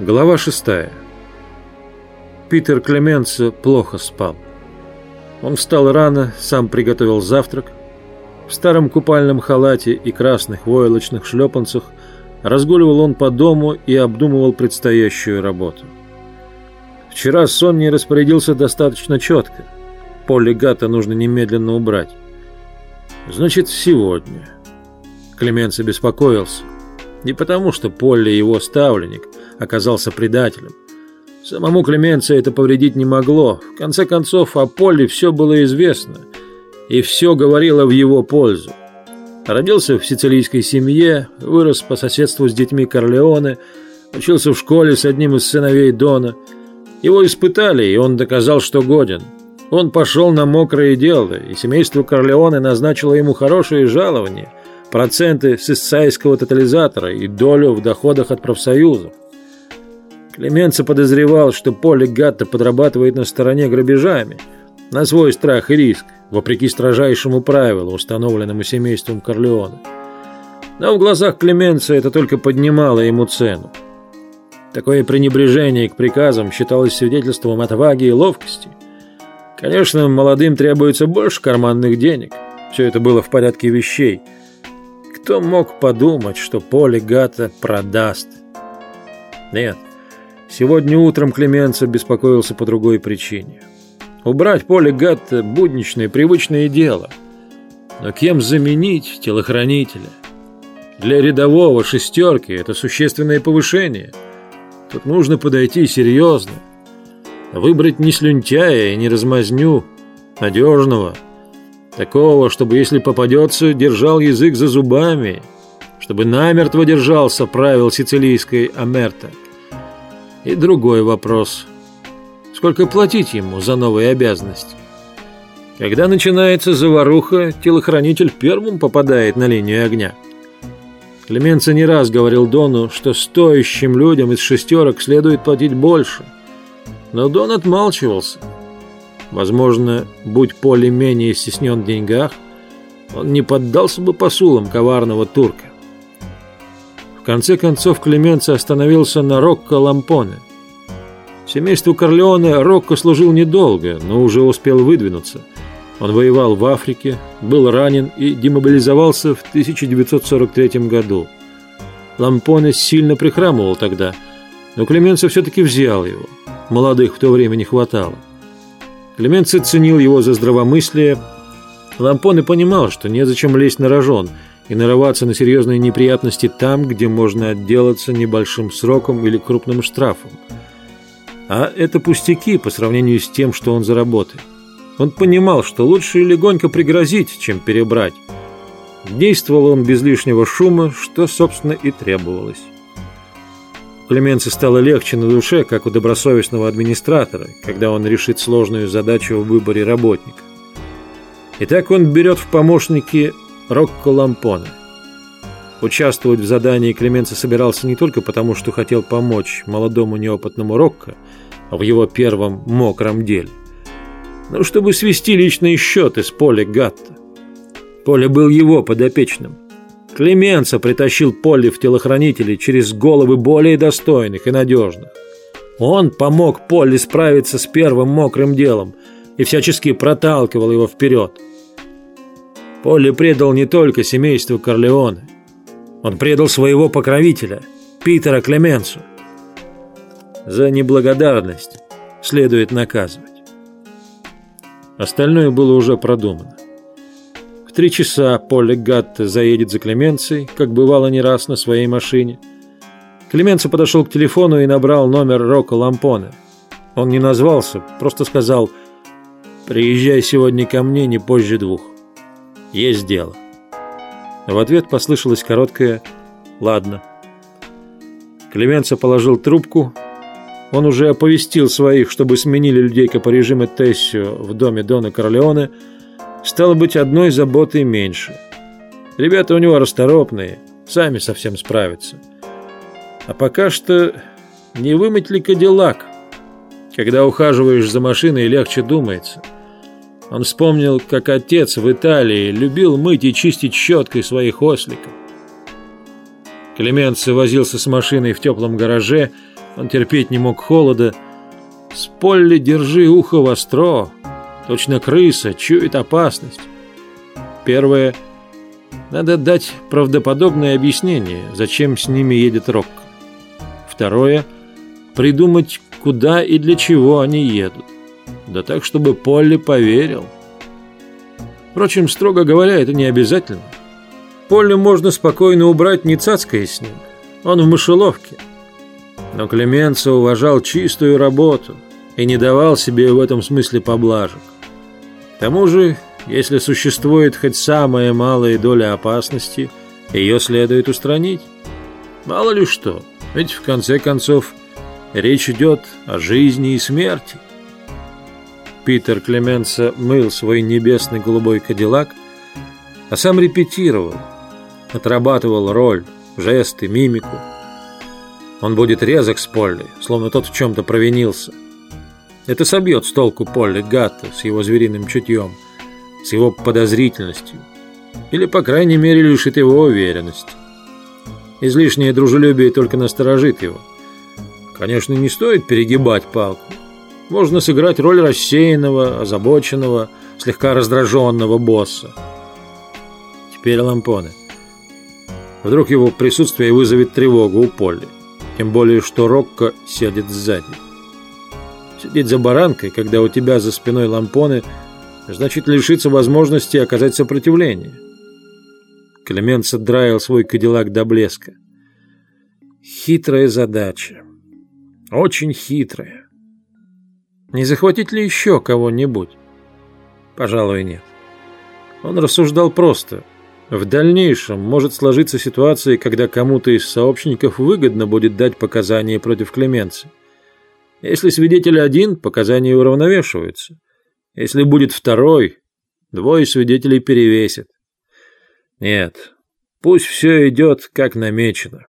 Глава шестая. Питер Клеменцо плохо спал. Он встал рано, сам приготовил завтрак. В старом купальном халате и красных войлочных шлепанцах разгуливал он по дому и обдумывал предстоящую работу. Вчера сон не распорядился достаточно четко. Поле Гата нужно немедленно убрать. Значит, сегодня. Клеменцо беспокоился. Не потому, что Полли его ставленник – оказался предателем. Самому Клеменце это повредить не могло. В конце концов, о Поле все было известно, и все говорило в его пользу. Родился в сицилийской семье, вырос по соседству с детьми Корлеоне, учился в школе с одним из сыновей Дона. Его испытали, и он доказал, что годен. Он пошел на мокрое дело, и семейство Корлеоне назначило ему хорошее жалование, проценты с иссайского тотализатора и долю в доходах от профсоюзов. Клеменцо подозревал, что Поле Гатта подрабатывает на стороне грабежами, на свой страх и риск, вопреки строжайшему правилу, установленному семейством Корлеона. Но в глазах Клеменца это только поднимало ему цену. Такое пренебрежение к приказам считалось свидетельством отваги и ловкости. Конечно, молодым требуется больше карманных денег. Все это было в порядке вещей. Кто мог подумать, что Поле Гатта продаст? Нет, Сегодня утром Клеменцо беспокоился по другой причине. Убрать поле Гатта – будничное, привычное дело. Но кем заменить телохранителя? Для рядового шестерки это существенное повышение. Тут нужно подойти серьезно. Выбрать не слюнтяя и не размазню, надежного. Такого, чтобы если попадется, держал язык за зубами, чтобы намертво держался правил сицилийской Амерта. И другой вопрос. Сколько платить ему за новые обязанности? Когда начинается заваруха, телохранитель первым попадает на линию огня. Клеменцо не раз говорил Дону, что стоящим людям из шестерок следует платить больше. Но Дон отмалчивался. Возможно, будь Поле менее стеснен в деньгах, он не поддался бы посулам коварного турка конце концов Клеменцо остановился на Рокко Лампоне. Семейству Корлеоне Рокко служил недолго, но уже успел выдвинуться. Он воевал в Африке, был ранен и демобилизовался в 1943 году. Лампоне сильно прихрамывал тогда, но Клеменцо все-таки взял его. Молодых в то время не хватало. Клеменцо ценил его за здравомыслие. Лампоне понимал, что незачем лезть на рожон – и нарываться на серьезные неприятности там, где можно отделаться небольшим сроком или крупным штрафом. А это пустяки по сравнению с тем, что он заработает. Он понимал, что лучше легонько пригрозить, чем перебрать. Действовал он без лишнего шума, что, собственно, и требовалось. Клеменце стало легче на душе, как у добросовестного администратора, когда он решит сложную задачу в выборе работника. Итак, он берет в помощники Рокко Лампоне. Участвовать в задании Клеменцо собирался не только потому, что хотел помочь молодому неопытному Рокко в его первом мокром деле, но чтобы свести личные счеты с Поле Гатта. Поле был его подопечным. Клеменцо притащил Поле в телохранители через головы более достойных и надежных. Он помог Поле справиться с первым мокрым делом и всячески проталкивал его вперед – Полли предал не только семейство Корлеоне. Он предал своего покровителя, Питера Клеменцу. За неблагодарность следует наказывать. Остальное было уже продумано. В три часа Полли Гатте заедет за Клеменцией, как бывало не раз на своей машине. Клеменцо подошел к телефону и набрал номер Рока Лампоне. Он не назвался, просто сказал «Приезжай сегодня ко мне не позже двух». Есть дело. В ответ послышалось короткое «Ладно». Клеменцо положил трубку. Он уже оповестил своих, чтобы сменили людей по режиму Тессио в доме Дона Корлеоне. Стало быть, одной заботой меньше. Ребята у него расторопные, сами совсем справятся. А пока что не вымыть ли Кадиллак? Когда ухаживаешь за машиной, легче думается – он вспомнил, как отец в Италии любил мыть и чистить щеткой своих осликов. Клеменцо возился с машиной в теплом гараже, Он терпеть не мог холода. С Полли держи ухо востро. Точно крыса, чует опасность. Первое. Надо дать правдоподобное объяснение, зачем с ними едет Рок. Второе. Придумать, куда и для чего они едут. Да так, чтобы Полли поверил. Впрочем, строго говоря, это не обязательно. Полли можно спокойно убрать, не цацкая с ним. Он в мышеловке. Но Клеменцо уважал чистую работу и не давал себе в этом смысле поблажек. К тому же, если существует хоть самая малая доля опасности, ее следует устранить. Мало ли что, ведь в конце концов речь идет о жизни и смерти. Питер Клеменса мыл свой небесный голубой кадиллак, а сам репетировал, отрабатывал роль, жесты, мимику. Он будет резок с Полли, словно тот в чем-то провинился. Это собьет с толку Полли Гатта с его звериным чутьем, с его подозрительностью, или, по крайней мере, лишит его уверенности. Излишнее дружелюбие только насторожит его. Конечно, не стоит перегибать палку, можно сыграть роль рассеянного, озабоченного, слегка раздраженного босса. Теперь лампоны. Вдруг его присутствие вызовет тревогу у Полли. Тем более, что Рокко сядет сзади. Сидеть за баранкой, когда у тебя за спиной лампоны, значит лишиться возможности оказать сопротивление. Клемент драил свой кадиллак до блеска. Хитрая задача. Очень хитрая. Не захватить ли еще кого-нибудь? Пожалуй, нет. Он рассуждал просто. В дальнейшем может сложиться ситуация, когда кому-то из сообщников выгодно будет дать показания против Клеменции. Если свидетель один, показания уравновешиваются. Если будет второй, двое свидетелей перевесят. Нет, пусть все идет как намечено.